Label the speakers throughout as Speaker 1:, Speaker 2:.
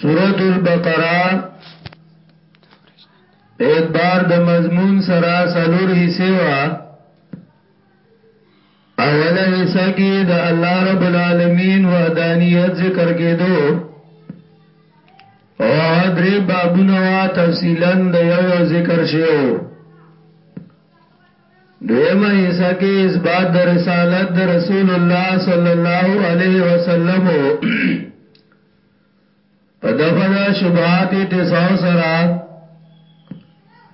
Speaker 1: سورت البقرہ اعتبار د مضمون سره سلور حصے وا اوله حصہ کې د الله رب العالمین وحدانیت ذکر کېدو او درې بابونه وا تفصیلا د یو ذکر شیو دویمه حصہ کې اثبات د رسالت د رسول الله صلی الله علیه وسلم په دفعه شبهات تساو سره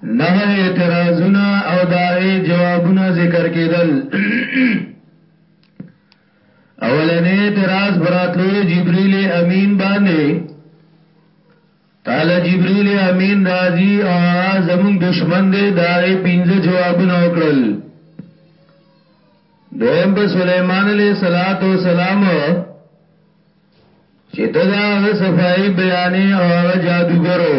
Speaker 1: نه اعتراضونه او داغه جوابونه ذکر کېدل اولنې اعتراض براتلو جبرئیل امین باندې تاله جبريل امين راځي او هغه زمونږ دشمن دی دا غي پنځه جوابونه وکړل دویم په سليمان عليه صلوات و سلام چې ته دا غ صفائی بیانې او هغه جادوګرو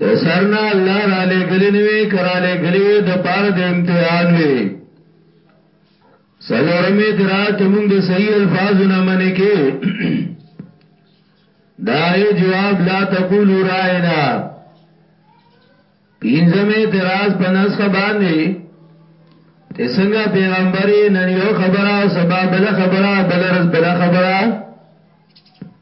Speaker 1: د سر نه الله را لګلی نوی کرا لګلی وی د پاره د امتحان وی سلورم اعتراض چې موږ د صحیح الفاظو نه منې کې دا یې جواب لا تقولوا راینا پینځم اعتراض په نسخه باندې چې څنګه پیغمبري نن یو خبره او سبب بل خبره بل رز بل خبره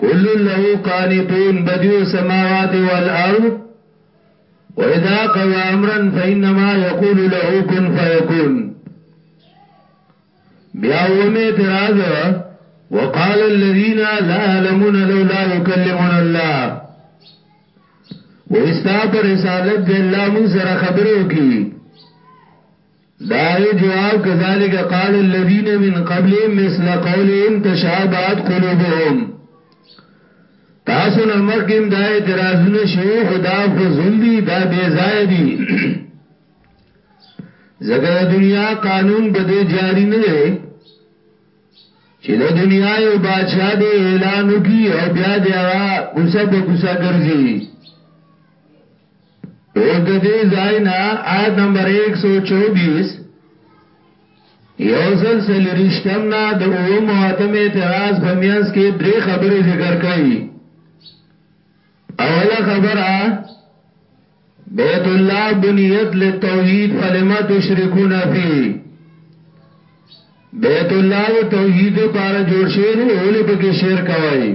Speaker 1: کل له قانتون بدیو السماوات والارض وإذا قضى أمرا فإنما يقول له كن فيكون بیا ومه اعتراض وقال الذين لا علمون لولا يكلمون الله وستا پر رسالت دے اللہ من سر خبرو کی د هغې جواب، کذالک قال الذین من قبلهم مثل قولهم تشابهت قلوبهم تاسو نه مخکې هم دا اعتراضونه شوي خو دا فضول دي دا بېځایه دي ځکه د دنیا قانون به دې جاری نه دی چې د دنیا یو بادشاہ دې اعلان وکړي او بیا دې هغه کوڅه په کوڅه ګرځي اوس د دې ځای نه آیت نمبر 124 یوزل سلریشتم نه د اوم او اتم اعتراض په میانس کې درې خبرې ذکر کړي اوله خبره بیت الله بنیت للتوحید فلما تشركون فيه بیت الله د توحید لپاره جوړ شوی دی اول په کې شرک وای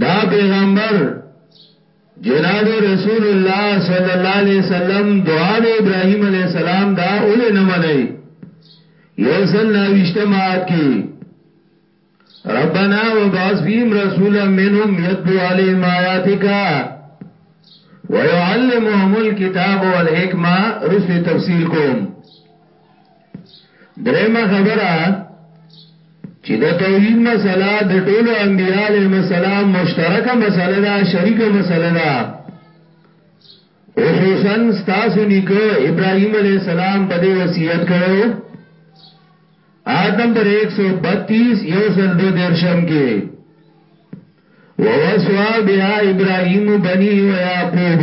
Speaker 1: دا پیغمبر جناب رسول الله صلی الله علیه وسلم دعا د ابراهیم علیه السلام دا اول نه منئ یوسل ناوشتم آیات کې ربنا وبعث فيهم رسولا منهم يتلو عليهم آياتك ويعلمهم الكتاب والحكمة رسل تفصيل کوم درېمه خبره چې د توحید مسله د ټولو انبیانو مسله مشترکه مسله ده شریکه مسله ده خصوصا ستاسو نیکو ابراهیم علیه السلام په دې وصیت کړو آیت نمبر 132 یو سل دو درشم کې ووسوا بها ابراهیم بنی و یعقوب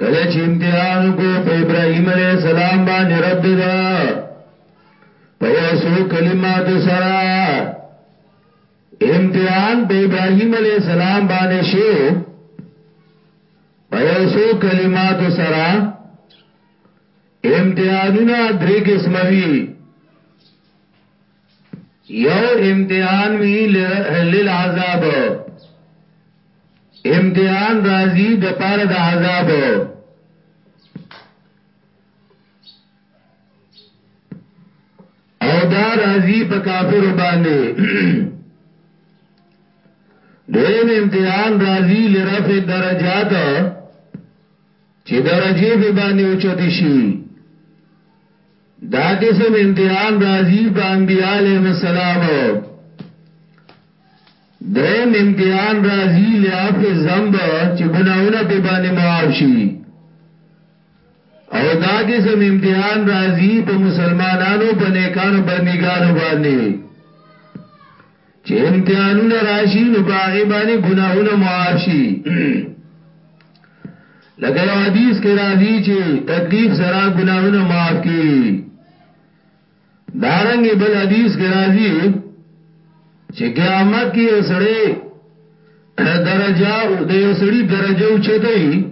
Speaker 1: کله چې امتحان کو په ابراهيم عليه السلام باندې رب دا په یو سو کلمات سره امتحان په ابراهيم عليه السلام باندې شو په یو سو کلمات سره امتحانونه درې قسم وی یو امتحان وی للعذاب امتحان راځي د پاره د عذاب او دا راځي په کافر باندې دویم امتحان راځي لرف درجات چې درجه به باندې اوچت شي دا قسم امتحان راځي په انبیاء علیهم السلام دریم امتحان راځي لعف الذنب چې ګناونه په باندې معاف شي او دا قسم امتحان راځي په مسلمانانو په نیکانو بندګانو باندې چې امتحانونه راشي نو په هغه باندې ګناهونه معاف شي لکه یو حدیث کې راځي چې تکلیف سره ګناهونه معاف کیږي دارنګ بل حدیث کې راځي چې قیامت کې یو سړی درجه او د یو سړي درجه اوچته وي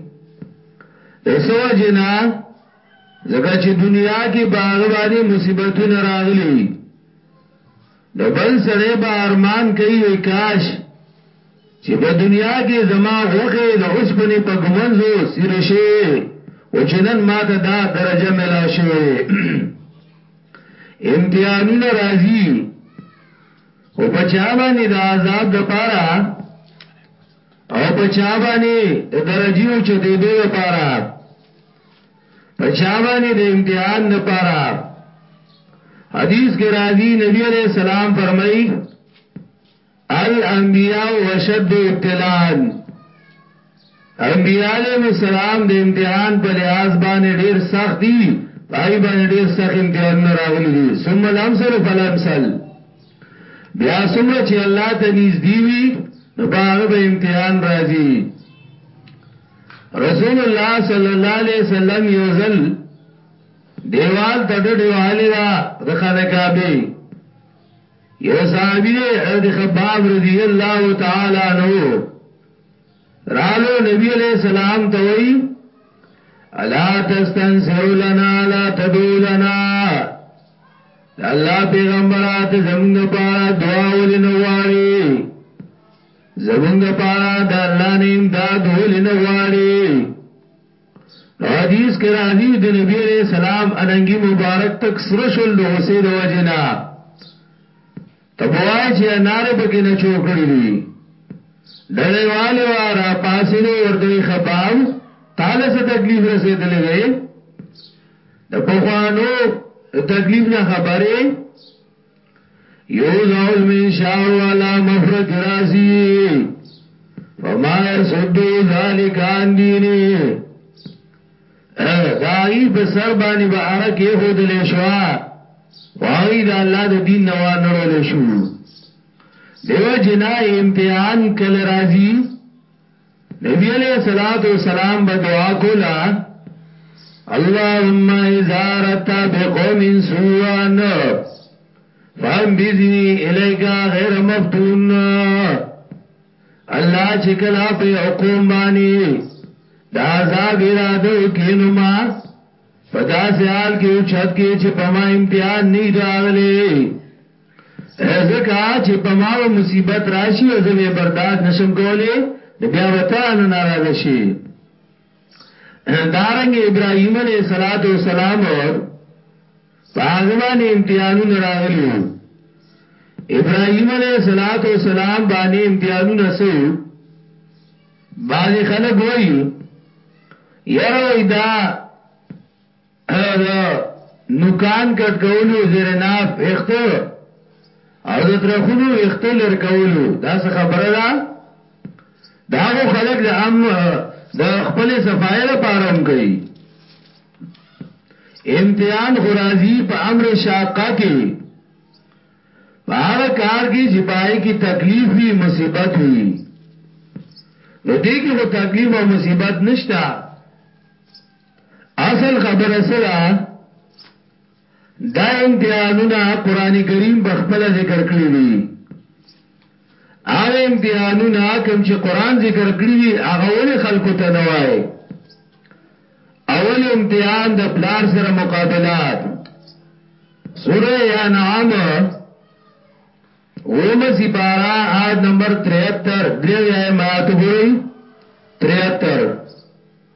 Speaker 1: ایسو جنا زکه چې دنیا کې باغ باندې مصیبتونه راغلي نو بل سړی به ارمان کوي وی کاش چې په دنیا کې زما غوخه د اوسپنې په ګمنځو سیر شي او چې نن ماته دا درجه ملاو شوی امتحانونه راځي او په چا باندې د عذاب د پاره او په چا باندې د درجیو چته دی لپاره په چا باندې د امتحان لپاره حدیث کې راځي نبی عليه السلام فرمایي الانبیاء وشد ابتلاء انبیاء علیہ السلام د امتحان په لحاظ باندې ډیر سخت دي پای باندې ډیر سخت امتحان راغلي دي ثم الامثل فالامثل بیا څومره چې الله ته نږدې وي نو باغ به امتحان راځي رسول الله صلی الله علیه وسلم یو ځل دیوال ته ډډه وهلې ده د خانه کعبه یو صحابي د خباب رضی الله تعالی عنہ رالو نبی علیہ السلام ته وی الا تستنصر لنا لا تدو لنا الله پیغمبرات زمونږ لپاره دعا ولنواري زمونږ لپاره د الله نه امداد ولې نه غواړي حدیث کې راځي د نبی عليه السلام اننګي مبارک تک سره شول د غصې د وجنا تبوای چې ناره پکې نه چوکړې دي ډلې والي واره پاسې نو ورته خباب تاله څه تکلیف رسیدلې ده د پخوانو تکلیف نه خبره یو زول من شعر والا مفرق رازی فما یسدو ذالک آن دینی داغی پا سر بانی با عرق ایخو دلیشوا واغی دا اللہ دا دین نوا نڑو لیشو دیو جنا امتحان کل رازی نبی علیه الصلاة والسلام به دعا کولا اللهم اذا اردت بقوم سوءا فانبذني الیک غیر مفتون الله چې کلا په حکم باندې دا عذاب اراده وکینو ما پدا سیال کې او چت کې چې پما امتحان نه راغلي ځکه چې په ما به مصیبت راشي او زه به برداشت نشم کولی نو بیا به ته رانه ناراضه شي دارنګ ابراهیم علیه الصلاۃ والسلام هغه باندې امتحانونه راغلي وو ابراهیم علیه الصلاۃ والسلام باندې امتحانونه سو بعضی خلک وایي یره وای دا هغه د نوکان کټ کولو زیر ناف ویخته او د ترخونو ویخته لر کولو دا څه خبره ده دا خو خلک د امن د خپل صفای لپاره هم کوي امتحان خو راځي په امر شاقه کې په هغه کار کې چې پای کې تکلیف وي مصیبت وي نو دې کې خو تکلیف او مصیبت نشته اصل خبره څه ده دا امتحانونه قران کریم په خپل ذکر کړی دي هغه امتحانونه کوم چې قران ذکر کړی دي هغه ولې خلکو ته نه وایي اول امتحان د پلار سره مقابلات سوره انعام اوم سپارا آیت نمبر 73 دریو آیت مات پوری 73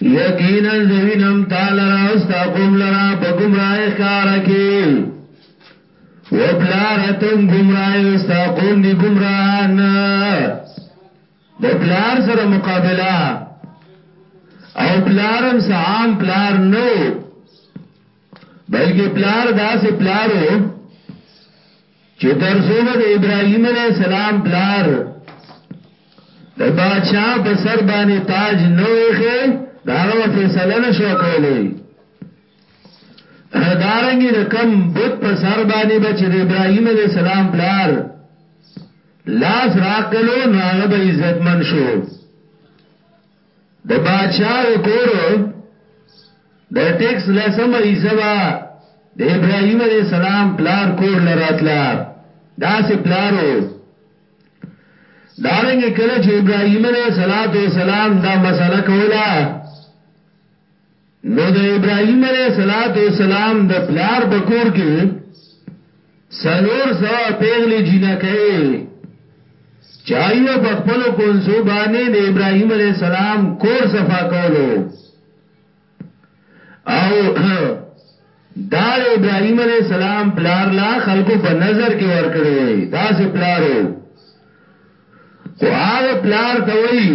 Speaker 1: یقینا زه وینم تا لرا او ستا قوم لرا په ګمراه ښکارا کې و پلار تم ګمراه او ستا قوم دی ګمراهان د پلار سره مقابله او پلارم سعام پلار نو بلکې پلار داسې پلارو چې تر څو به د ابراهیم علیه السلام پلار د بادشاہ په سر باندې تاج نه ویخه دا غو فیصله نشو کولای دارنګي د کم بت په سر باندې بچ د ابراهیم علی السلام پلار لاس راکلو نو هغه به عزتمن شو د باچا د کور د ټیکس لسم حصہ با د ابراهیم علیہ السلام پلار کور لراتلا دا سه پلارو دارنګ کله چې ابراهیم علیہ السلام دا مسله کوله نو د ابراهیم علیه السلام د پلار په کور کې څلور سوه پیغلې جینکۍ چایو په خپل کونسو باندې د ابراهیم علی السلام کور صفا کولو او دا د ابراهیم علی السلام پلار لا خلکو په نظر کې ورکړي دا سه پلارو خو هغه پلار ته وایي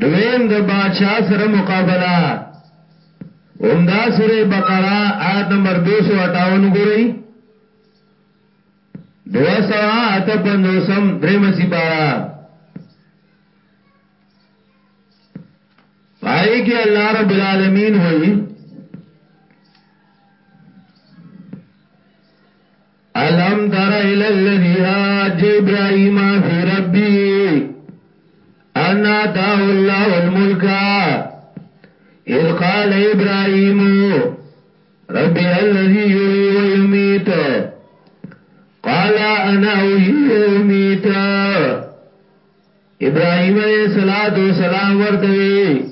Speaker 1: دویم د باچا سره مقابله هم دا سوره بقره آیت نمبر 258 ګورئ دو سوا اتا پندوسم درم سپارا پائی کی اللہ رب العالمین ہوئی الم تر الى الذي هاج ابراهيم في ربي انا دعوا الله الملك اذ قال ابراهيم رب الذي يحيي ويميت قال انا احيي واميت ابراهيم عليه السلام ورته وی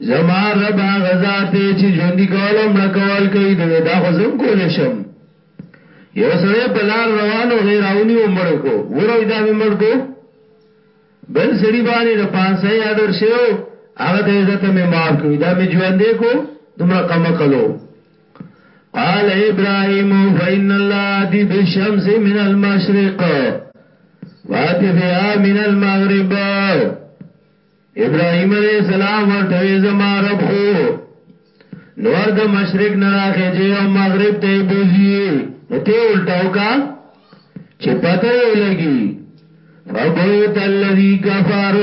Speaker 1: زما رب غزاد ته چې ژوندۍ کولم مړ کول کوي نو دا خو زم کول شم یو سره په لار روانو غیراونی و مړ کو ورای دا مې مړ کو بل سړي باندې د پانسای اډر شو هغه ته عزت مې معاف کړی دا مې ژوندې کو دومره کم کلو قال ابراهيم فإن الله دي بالشمس من المشرق وات بها من المغرب ابراهيم عليه السلام ورته زما رب خو نور د مشرق نه راخې جي او مغرب ته بوزي نو ته الټاو کا چې پته یې لګي فبوت الذي كفر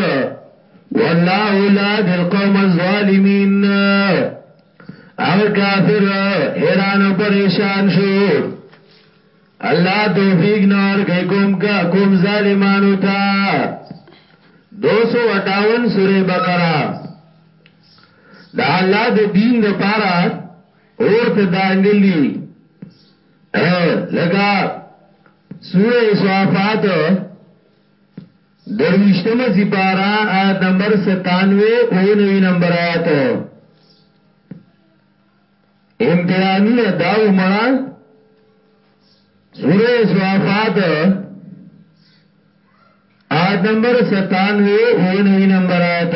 Speaker 1: والله لا دل قوم الظالمين هغه کافر حیران او پریشان شو الله توفیق نور کوي کوم کا کوم ظالمانو ته 258 سوره بقره دا الله د دین د پاره اور ته دانګلی لکه سوره صافات درویشتمه سپاره آیت نمبر ستانوی اونوی نمبر آیت امتحانونه داو مړه سوره صحافات آیت نمبر ستانوی اونوی نمبر آیت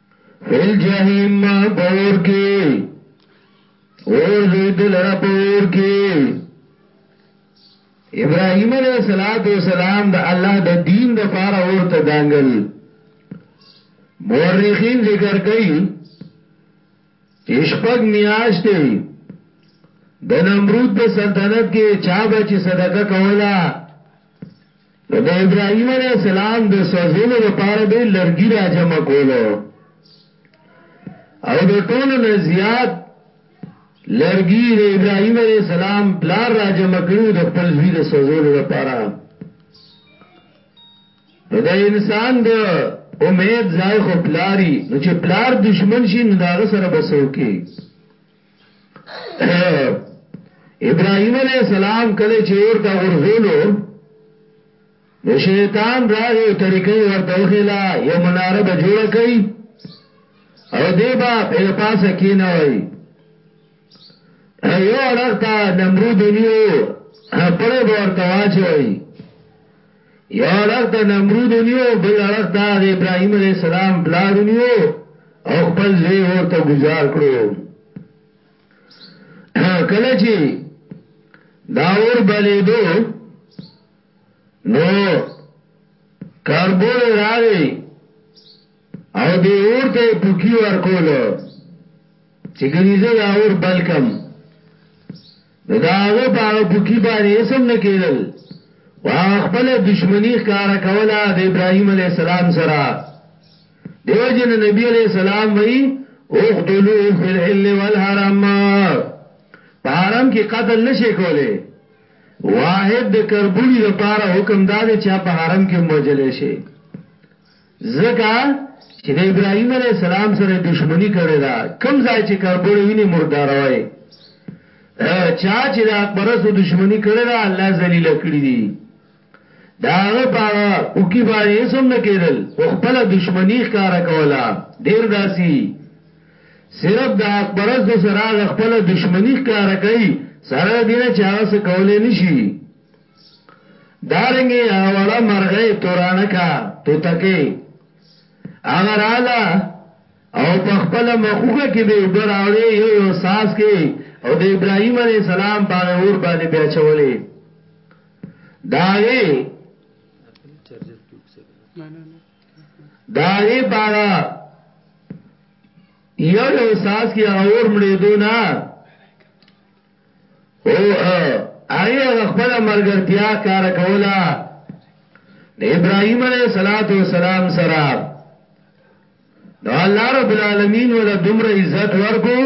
Speaker 1: فی الجحیم په اور کې اور زید لرا پور کې ابراهيم عليه صلوات و سلام د الله د دین د پاره ورته دانګل مورخین ذکر کوي چې شپږ میاشتې د نمرود په سلطنت کې چا به چې صدقه کوله نو د ابراهيم عليه السلام د سوځولو لپاره به لرګي را جمع کولو او د ټولو نه زیات لرګي د ابراهيم عليه السلام بلار را جمع کړو د خپل زوی د سوځولو لپاره نو د انسان د امید ځای خو پلاری نو چې پلار دشمن شي نو داغه سره بسو کې ابراهيم عليه السلام کله چې اور ته غرزولو نو شیطان راغی او طریقې ورته وخیلا یو مناره به جوړه کړي او دی با په پاسه کې نه وای یو اړخ ته نمرود نیو پړې ورته واچوي یو اړخ د نمرود ونیو بل اړخ ته د ابراهیم علیه السلام پلار ونیو او خپل زوی ورته گزار کړو کله چې دا اور بلیدو نو کاربول راغی او دی اور ته پوکی ورکول چې ګنیزه دا اور بلکم نو د هغه په هغه بوکي باندې اسم نه کېدل او هغه خپل دشمنی ښکارا کوله د ابراهیم علی السلام سره دیو جن نبی علی السلام وی اقتلوا فی الحل والحرم په حرم کې قتل نشي کوله واحد د کربوړي لپاره حکم دادې چې په حرم کې موجلې شي ځکه چې د ابراهیم علیه السلام سره دښمني کړې ده، کوم ځای چې کربوړی وینې مرداروی، چا چې د حق پرستو دښمني کړې ده الله ذلیل کړی دی دا هغه پاغه او کی باندې اسم نه کېدل او خپل دښمنی ښکارا کولا ډیر داسي صرف د حق پرستو سره خپل دښمنی ښکارا کوي سره دینه چې هغه څه کولای نشي دارنګي اوړه مرغه تورانکا توتکه هغه رااله او په خپل مخوګه کې به وبراوړې یو یو ساس کې او د ابراهیم علی السلام په اور باندې بیا چولې داغي داغي پاغا یو یو ساس کې اور مړې دو نه خو هغه هغه خپل مرګرتیا کار کولا د ابراهیم علیه الصلاۃ والسلام سره نو الله رب العالمین ول دومره عزت ورکو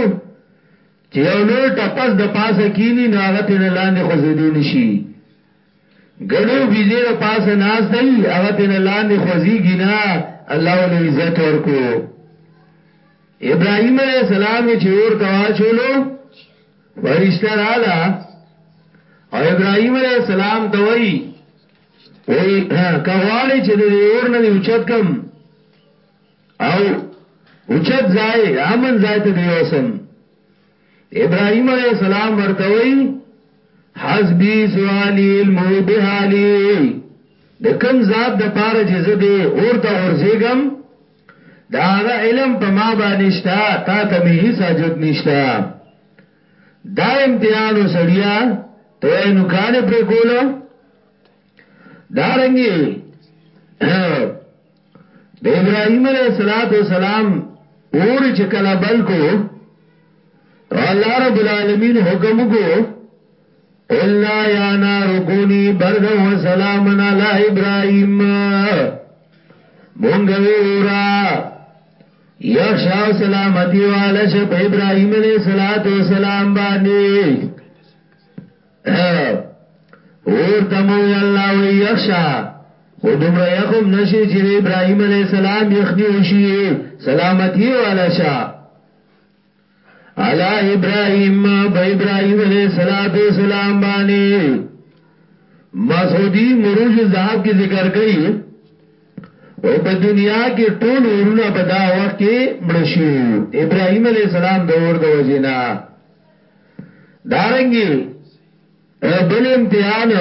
Speaker 1: چې یو لوی ټپس د پاسه کینی ناغت نه لاندې خو زیدې نشي ګړو بیزې د پاسه ناست دی هغه تینا لاندې خوځیږي نه الله ول عزت ورکو ابراهیم علیہ السلام چې اور توا چولو فرشتہ رااله او ابراهیم علیہ السلام ته وای وای کغواړي چې د اور نه اوچت کم او اوچت ځای امن ځای ته دی اوسم ابراهيم عليه السلام ورته وی حسبي سوالي علم بهالي د کوم ذات د پاره چې زه دې اور ته ورزيګم دا هغه علم په ما باندې نشتا تا ته مې هیڅ حاجت نشتا دا امتحان وسړیا ته نو کان پر کولو دارنګي د ابراهيم عليه الصلاه والسلام اور چې کله بل کو الله رب العالمین حکم کو قلنا یا نار کونی بردا و سلامن علی ابراهیم مونږ ویورا یخشا سلامتی والش په ابراهیم علیہ الصلوۃ والسلام باندې اور تمو یالله وی یخشا خو دومره یخم نشی چې د ابراهیم علی السلام یخنی وشي سلامتی والا شا علی ابراهیم با ابراهیم علی السلام باندې مسعودی مروج الذهب کی ذکر کړي او په دنیا کې ټول ورونه په دا وخت کې مړ شي ابراهيم عليه السلام د اور د وجینا دارنګي او بل امتحان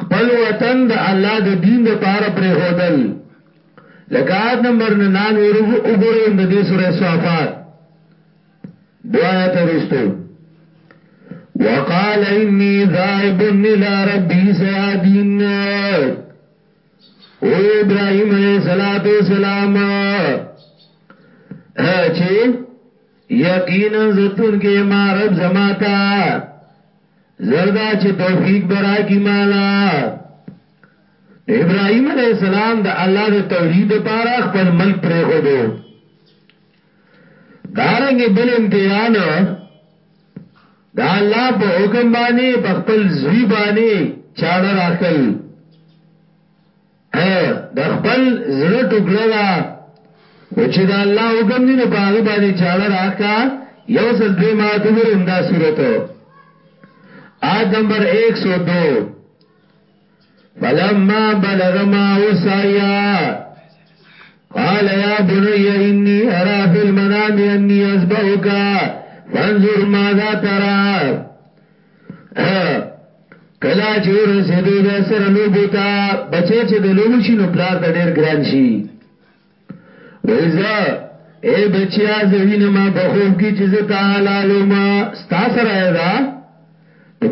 Speaker 1: خپل وطن د الله د دین لپاره پر خودل لکه آیت نمبر 99 وګورئ د دې سورې صفات دعایت ورستو وقال انی ذائب الى ربی سیادین او ابراهیم علیہ السلام چې یقینا زتونکې ما رب زما تا زردا چې توفیق برا کی مالا ابراهیم علیہ السلام د الله د توحید لپاره خپل ملک پرې خو دو دارنګ بل امتحان دا الله په حکم باندې په خپل زوی باندې چاړه راخل د خپل زړه ټوکړه ده خو چې د الله حکم دی نو په هغه باندې چاړه راکا یو ځل دې ما ته ورم دا صورت آیت نمبر 102 فلما بلغ ما وسایا قال يا بني اني ارى في المنام اني اذبحك فانظر ماذا ترى کلا چې ورسېدو بیا سره لوبو ته بچی چې د لوبو شي نو پلار ته ډېر ګران شي وایزه اے بچیا زوینه ما په خوب کې چې زه تا حلالو ما ستا سره دا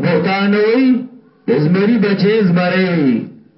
Speaker 1: بهتان وای د زمری بچی زمری وی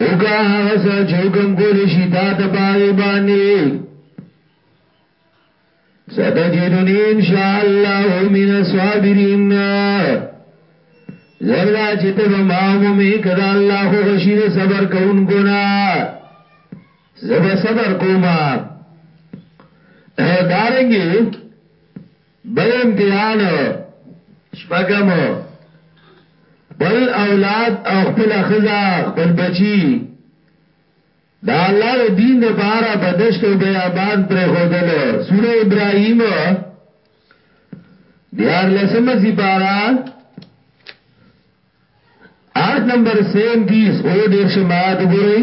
Speaker 1: وکړه هغه څه چې حکم کولی شي تا ته په هغې باندې ستجدنی انشاءالله من الصابرین زردا چې ته به ما ومومې که د الله خوښي د صبر کوونکو نه زه به صبر کوم دارنګې بل امتحان شپږم خپل اولاد او خپل خزا خپل بچی دا الله د دین د بارا په دشت او بیابان پر خودل سوره ابراهیم دیار لسمه سپارا آیت نمبر 37 او دیر شمایات گوئی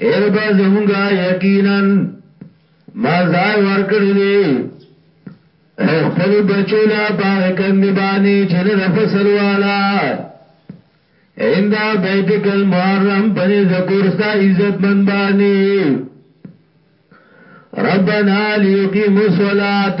Speaker 1: اې رب زمونږه یقینا ما زای ورکړی دی خپل بچو لا باغ کندې باندې چې نه د فصل والا ایندا بیتک المحرم پنې ذکرستا عزت من باندې ربنا لیقیم الصلاۃ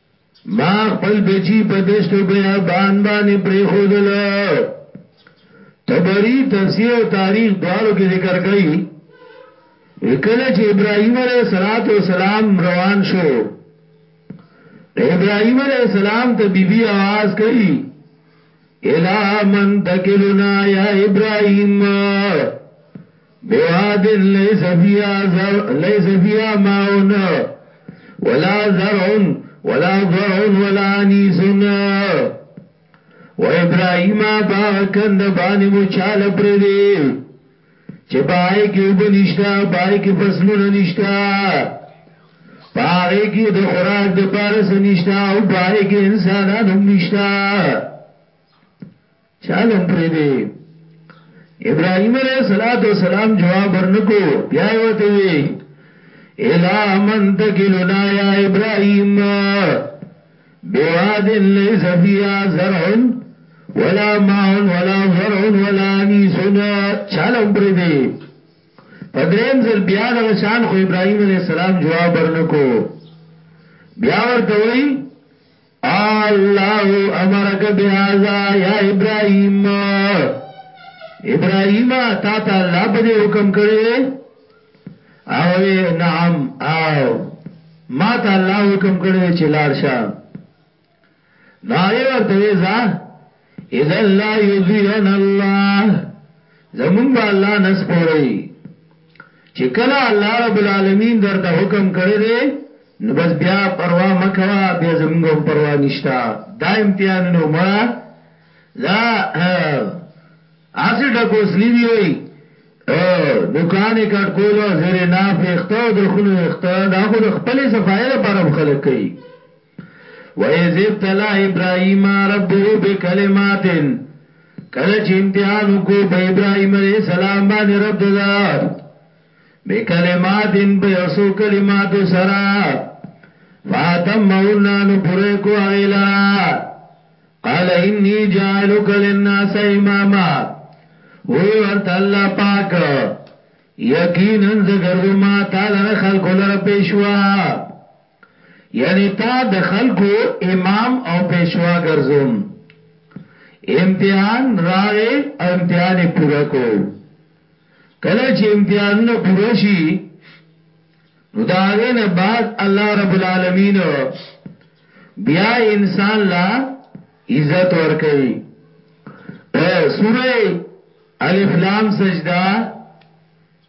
Speaker 1: ما خپل بچی په دشت و بیابان بانی پریخودل تبری تفسیر و تاریخ دوارو کی ذکر کئی وکل چه ابراهیم علیه السلام روان شو ابراهیم علیه السلام ته بی بی آواز کئی الہ من تکلنا یا ابراهیم ابراهیم بواد ليس فيها زر ليس فيها ماء ولا زرع ولا ضرع ولا انيس و ابراهيم باغ کند باندې مو چاله پر دې چې پای کې وبنشتا پای کې فصلونه نشتا پای کې د خوراک د پارس نشتا او پای کې انسانانو نشتا چالم پریدی ابراهيم عليه الصلاه والسلام جواب ورنکو بیا وته وی الا من تکلنا یا ابراهيم بواد ليس فيها زرع ولا ماء ولا زرع ولا انيس چالم پریدی پدریم ځل بیا د شان خو ابراهيم عليه السلام جواب ورنکو بیا ورته وی الله امرک بهذا یا ابراهیم ابراهیم تا ته الله په دې حکم کړی او نعم او ما ته الله حکم کړی چې لاړ شه نو هغه ورته ځه اذا لا یضیعن الله زمون با الله نس پوری چې کله الله رب العالمین درته حکم کړی دی نو بس بیا پروا مکوا بیا زمونږ هم پروا نشتا دا امتحانونه مړه دا اسی ډکوس نیوی وی دکان کټ کولو زیر ناف اختو درخونو اختو دا خو د خپل صفایله پر خلک کوي وَإِذِ ابْتَلَا إِبْرَاهِيمَ رَبُّهُ بِکَلِمَاتٍ کله چې امتحان وکړو په ابراهيم عليه السلام باندې رب ددا بکلمات په یوسو کلماتو سره فاتمهن نو پوره کو هغه لرا قال انی جاعلک للناس اماما وی ورته الله پاک یقینا زګردو ما تعالی خلق لره پیشوا یعنی تا د خلکو امام او پیشوا ګرځوم امتحان راغې او امتحان یې پوره کو کله چې امتحانونه پوره شي نو دا غینه بعد الله رب العالمین بیا انسان لا عزت ورکړي سوره الف لام سجده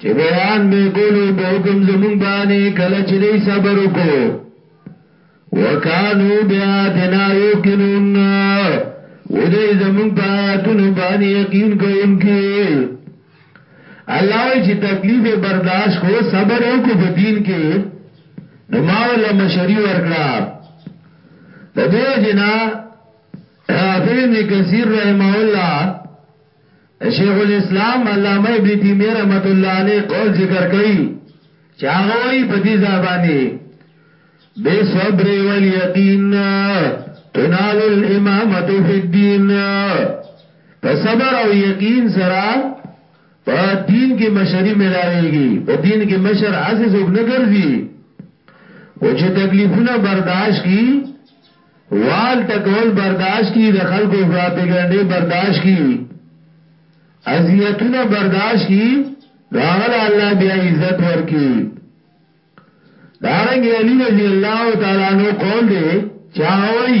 Speaker 1: چې بیان به کولو په حکم زمون باندې کله چې دی صبر وکړو وکانو بیا دنا یوقنون و دې زمون په آیاتونو باندې یقین کوونکي الله وی چې تکلیف برداشت کو صبر وکړو په دین کې نو ما ولا مشری ورکړه په دې جنا حافظ ابن کثیر رحمه الله د شیخ الاسلام علامه ابن تیمیه رحمت الله علیه قول ذکر کړي چې هغه وایي په دې ځای باندې بے صبر والیقین تنال الامامت فی الدین په صبر او یقین سره په دین کې مشری ملاويږي په دین کې مشر اساس وګ نه ګرځي او چې تکلیفونه برداشت کی وال ټکول برداشت کی د خلکو پراپیګنډې برداشت کی اذیتونه برداشت کی راغل الله بیا عزت ورکی دارنګ علی رضی الله تعالی عنہ قول دی چاوی